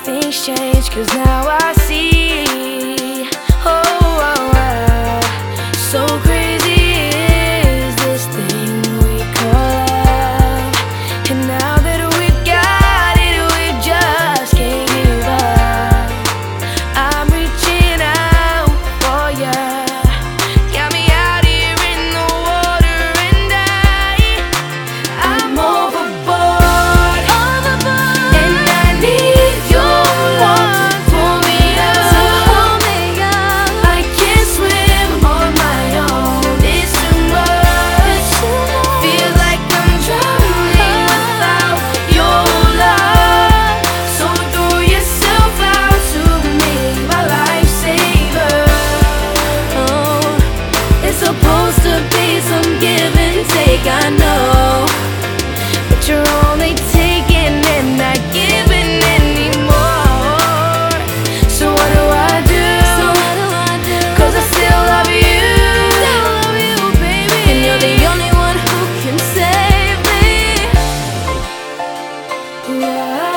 things change, cause now I Yeah.